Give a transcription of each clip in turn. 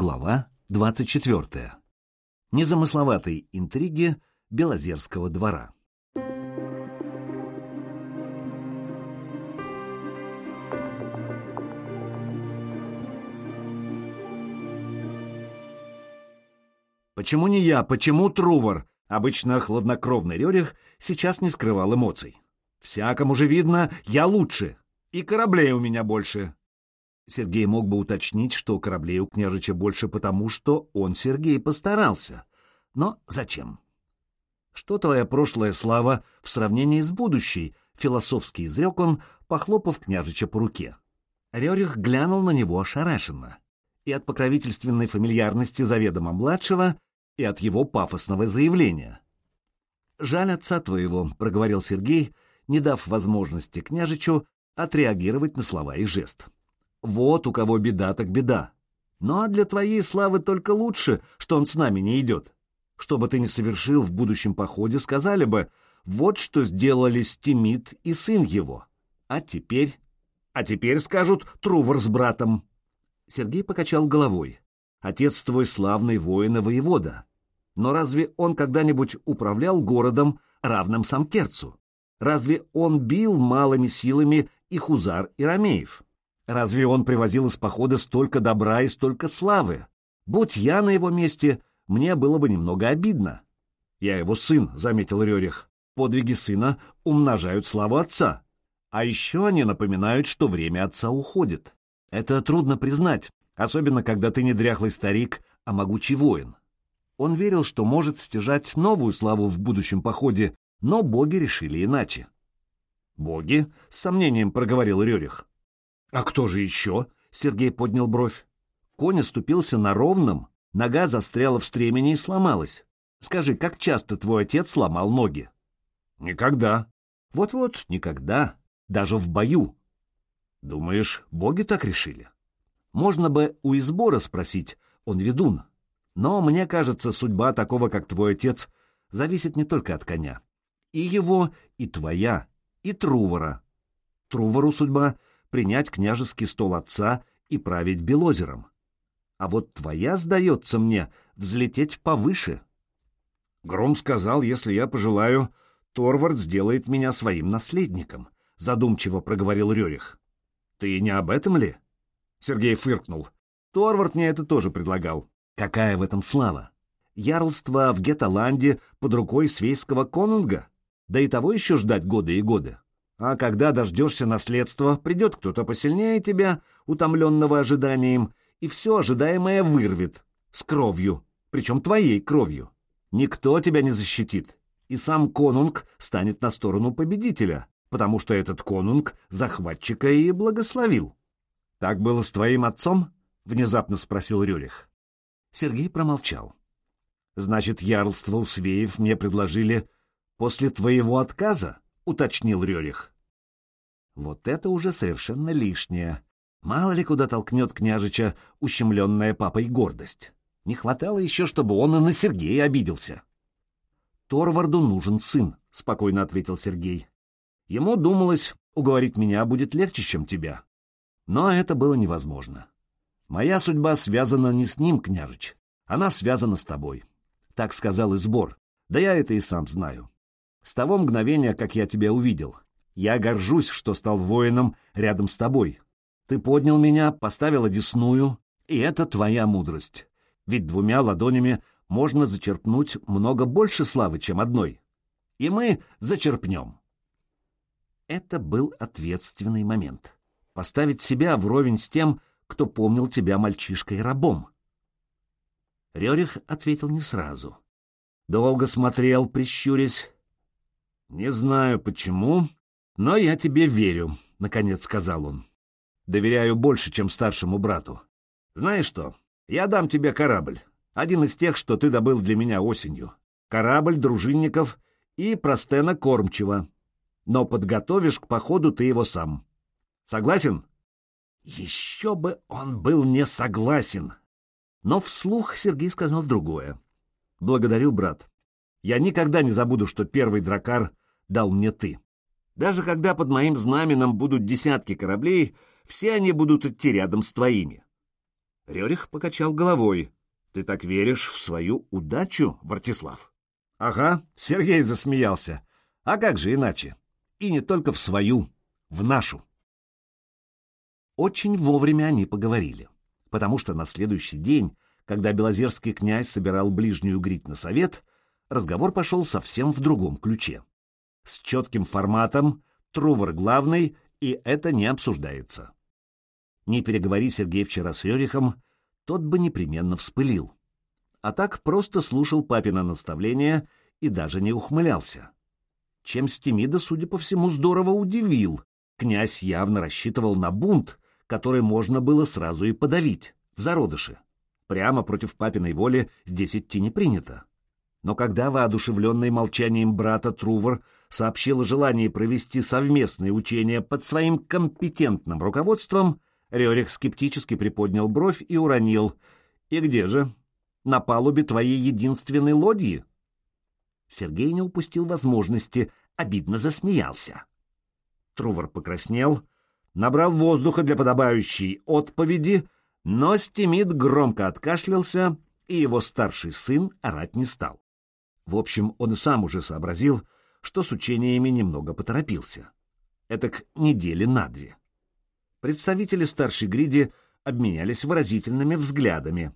Глава 24. Незамысловатые интриги Белозерского двора. Почему не я, почему Трувор? Обычно хладнокровный Рерих сейчас не скрывал эмоций. Всякому же видно, я лучше, и кораблей у меня больше. Сергей мог бы уточнить, что кораблей у княжича больше потому, что он, Сергей, постарался. Но зачем? Что твоя прошлая слава в сравнении с будущей? Философски изрек он, похлопав княжича по руке. Рерих глянул на него ошарашенно. И от покровительственной фамильярности заведомо младшего, и от его пафосного заявления. «Жаль отца твоего», — проговорил Сергей, не дав возможности княжичу отреагировать на слова и жест. Вот у кого беда, так беда. Ну а для твоей славы только лучше, что он с нами не идет. Что бы ты ни совершил в будущем походе, сказали бы, вот что сделали Стимит и сын его. А теперь... А теперь скажут Трувор с братом. Сергей покачал головой. Отец твой славный воин и воевода. Но разве он когда-нибудь управлял городом, равным Самкерцу? Разве он бил малыми силами и Хузар, и Ромеев? Разве он привозил из похода столько добра и столько славы? Будь я на его месте, мне было бы немного обидно. Я его сын, — заметил Рерих. Подвиги сына умножают славу отца. А еще они напоминают, что время отца уходит. Это трудно признать, особенно когда ты не дряхлый старик, а могучий воин. Он верил, что может стяжать новую славу в будущем походе, но боги решили иначе. «Боги?» — с сомнением проговорил Рерих. «А кто же еще?» — Сергей поднял бровь. Конь оступился на ровном, нога застряла в стремени и сломалась. Скажи, как часто твой отец сломал ноги? Никогда. Вот-вот, никогда. Даже в бою. Думаешь, боги так решили? Можно бы у избора спросить, он ведун. Но мне кажется, судьба такого, как твой отец, зависит не только от коня. И его, и твоя, и Трувора. Трувору судьба принять княжеский стол отца и править Белозером. А вот твоя, сдается мне, взлететь повыше. Гром сказал, если я пожелаю, Торвард сделает меня своим наследником, задумчиво проговорил Рерих. Ты не об этом ли? Сергей фыркнул. Торвард мне это тоже предлагал. Какая в этом слава? Ярлство в Геталанде под рукой свейского конунга? Да и того еще ждать годы и годы. А когда дождешься наследства, придет кто-то посильнее тебя, утомленного ожиданием, и все ожидаемое вырвет, с кровью, причем твоей кровью. Никто тебя не защитит, и сам конунг станет на сторону победителя, потому что этот конунг захватчика и благословил. «Так было с твоим отцом?» — внезапно спросил Рюрих. Сергей промолчал. «Значит, ярлство у Свеев мне предложили после твоего отказа?» Уточнил Рерих. Вот это уже совершенно лишнее. Мало ли куда толкнет княжича ущемленная папой гордость. Не хватало еще, чтобы он и на Сергея обиделся. «Торварду нужен сын», — спокойно ответил Сергей. Ему думалось, уговорить меня будет легче, чем тебя. Но это было невозможно. Моя судьба связана не с ним, княжич. Она связана с тобой. Так сказал и сбор. Да я это и сам знаю. С того мгновения, как я тебя увидел. Я горжусь, что стал воином рядом с тобой. Ты поднял меня, поставил одесную, и это твоя мудрость. Ведь двумя ладонями можно зачерпнуть много больше славы, чем одной. И мы зачерпнем. Это был ответственный момент. Поставить себя вровень с тем, кто помнил тебя мальчишкой-рабом. Рерих ответил не сразу. Долго смотрел, прищурясь, «Не знаю почему, но я тебе верю», — наконец сказал он. «Доверяю больше, чем старшему брату. Знаешь что, я дам тебе корабль, один из тех, что ты добыл для меня осенью. Корабль дружинников и простена кормчего. Но подготовишь к походу ты его сам. Согласен?» Еще бы он был не согласен. Но вслух Сергей сказал другое. «Благодарю, брат. Я никогда не забуду, что первый дракар дал мне ты. Даже когда под моим знаменем будут десятки кораблей, все они будут идти рядом с твоими. Рерих покачал головой. Ты так веришь в свою удачу, Вартислав? Ага, Сергей засмеялся. А как же иначе? И не только в свою, в нашу. Очень вовремя они поговорили, потому что на следующий день, когда Белозерский князь собирал ближнюю грить на совет, разговор пошел совсем в другом ключе. С четким форматом, Трувор главный, и это не обсуждается. Не переговори Сергей вчера с Рерихом, тот бы непременно вспылил. А так просто слушал папина наставление и даже не ухмылялся. Чем Стемида, судя по всему, здорово удивил. Князь явно рассчитывал на бунт, который можно было сразу и подавить, в зародыше. Прямо против папиной воли здесь идти не принято. Но когда воодушевленный молчанием брата Трувор сообщил о желании провести совместные учения под своим компетентным руководством, Рерих скептически приподнял бровь и уронил. «И где же? На палубе твоей единственной лодьи?» Сергей не упустил возможности, обидно засмеялся. Трувор покраснел, набрал воздуха для подобающей отповеди, но Стимит громко откашлялся, и его старший сын орать не стал. В общем, он сам уже сообразил, что с учениями немного поторопился. Это к неделе на две. Представители старшей гриди обменялись выразительными взглядами.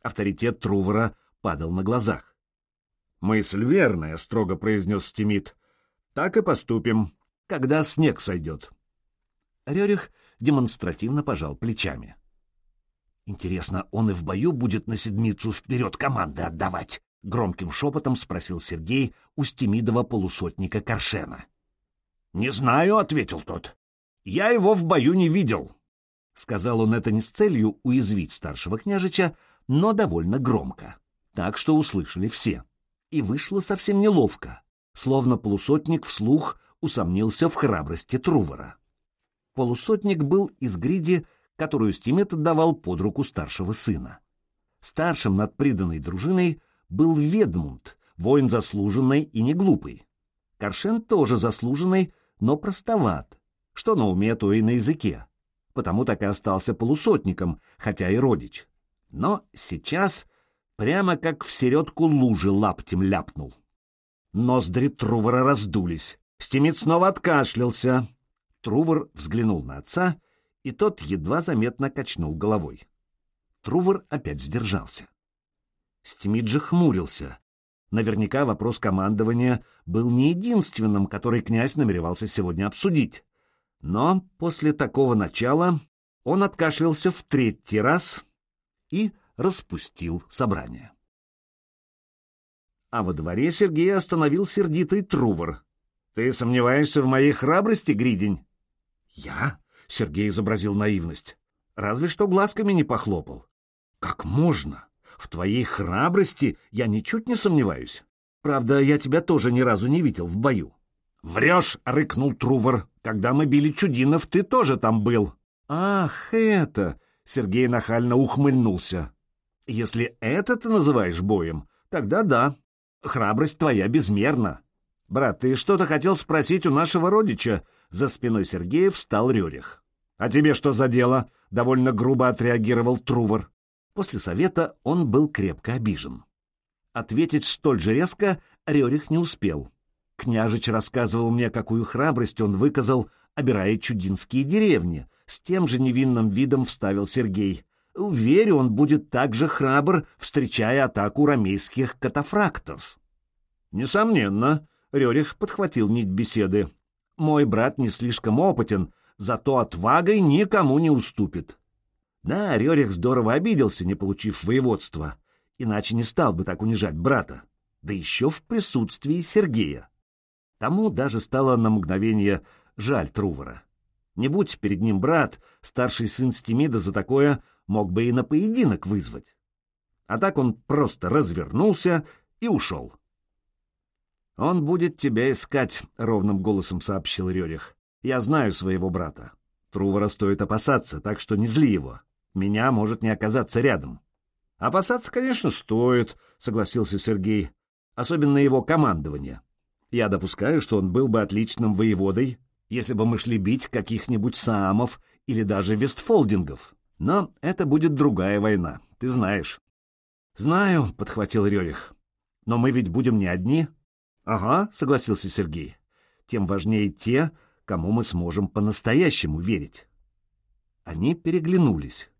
Авторитет Трувора падал на глазах. «Мысль верная», — строго произнес Стимит. «Так и поступим, когда снег сойдет». Рерих демонстративно пожал плечами. «Интересно, он и в бою будет на седмицу вперед команды отдавать?» — громким шепотом спросил Сергей у стемидова полусотника Коршена. «Не знаю», — ответил тот. «Я его в бою не видел». Сказал он это не с целью уязвить старшего княжича, но довольно громко, так что услышали все. И вышло совсем неловко, словно полусотник вслух усомнился в храбрости Трувора. Полусотник был из гриди, которую Стимет отдавал под руку старшего сына. Старшим над приданной дружиной был Ведмунд, воин заслуженный и не глупый. Коршен тоже заслуженный, но простоват, что на уме, то и на языке, потому так и остался полусотником, хотя и родич. Но сейчас прямо как в середку лужи лаптем ляпнул. Ноздри Трувора раздулись. Стимит снова откашлялся. Трувор взглянул на отца, и тот едва заметно качнул головой. Трувор опять сдержался. Стимит же хмурился. Наверняка вопрос командования был не единственным, который князь намеревался сегодня обсудить. Но после такого начала он откашлялся в третий раз и распустил собрание. А во дворе Сергей остановил сердитый Трувор. «Ты сомневаешься в моей храбрости, Гридень?» «Я?» — Сергей изобразил наивность. «Разве что глазками не похлопал». «Как можно? В твоей храбрости я ничуть не сомневаюсь. Правда, я тебя тоже ни разу не видел в бою». «Врешь!» — рыкнул Трувор. «Когда мы били Чудинов, ты тоже там был». «Ах, это!» — Сергей нахально ухмыльнулся. «Если это ты называешь боем, тогда да. Храбрость твоя безмерна. Брат, ты что-то хотел спросить у нашего родича?» За спиной Сергея встал Рерих. «А тебе что за дело?» — довольно грубо отреагировал Трувор. После совета он был крепко обижен. Ответить столь же резко Рерих не успел. Княжич рассказывал мне, какую храбрость он выказал, обирая чудинские деревни. С тем же невинным видом вставил Сергей. Уверен, он будет так же храбр, встречая атаку рамейских катафрактов. Несомненно, Рерих подхватил нить беседы. Мой брат не слишком опытен, зато отвагой никому не уступит. Да, Рерих здорово обиделся, не получив воеводства, иначе не стал бы так унижать брата, да еще в присутствии Сергея. Тому даже стало на мгновение жаль Трувора. Не будь перед ним брат, старший сын Стемида за такое мог бы и на поединок вызвать. А так он просто развернулся и ушел. «Он будет тебя искать», — ровным голосом сообщил Рерих. «Я знаю своего брата. Трувора стоит опасаться, так что не зли его. Меня может не оказаться рядом». «Опасаться, конечно, стоит», — согласился Сергей. «Особенно его командование. Я допускаю, что он был бы отличным воеводой, если бы мы шли бить каких-нибудь саамов или даже вестфолдингов. Но это будет другая война, ты знаешь. Знаю, подхватил Рерих. Но мы ведь будем не одни. Ага, согласился Сергей. Тем важнее те, кому мы сможем по-настоящему верить. Они переглянулись.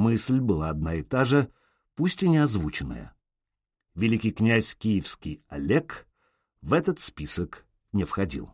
Мысль была одна и та же, пусть и не озвученная. Великий князь Киевский Олег в этот список не входил.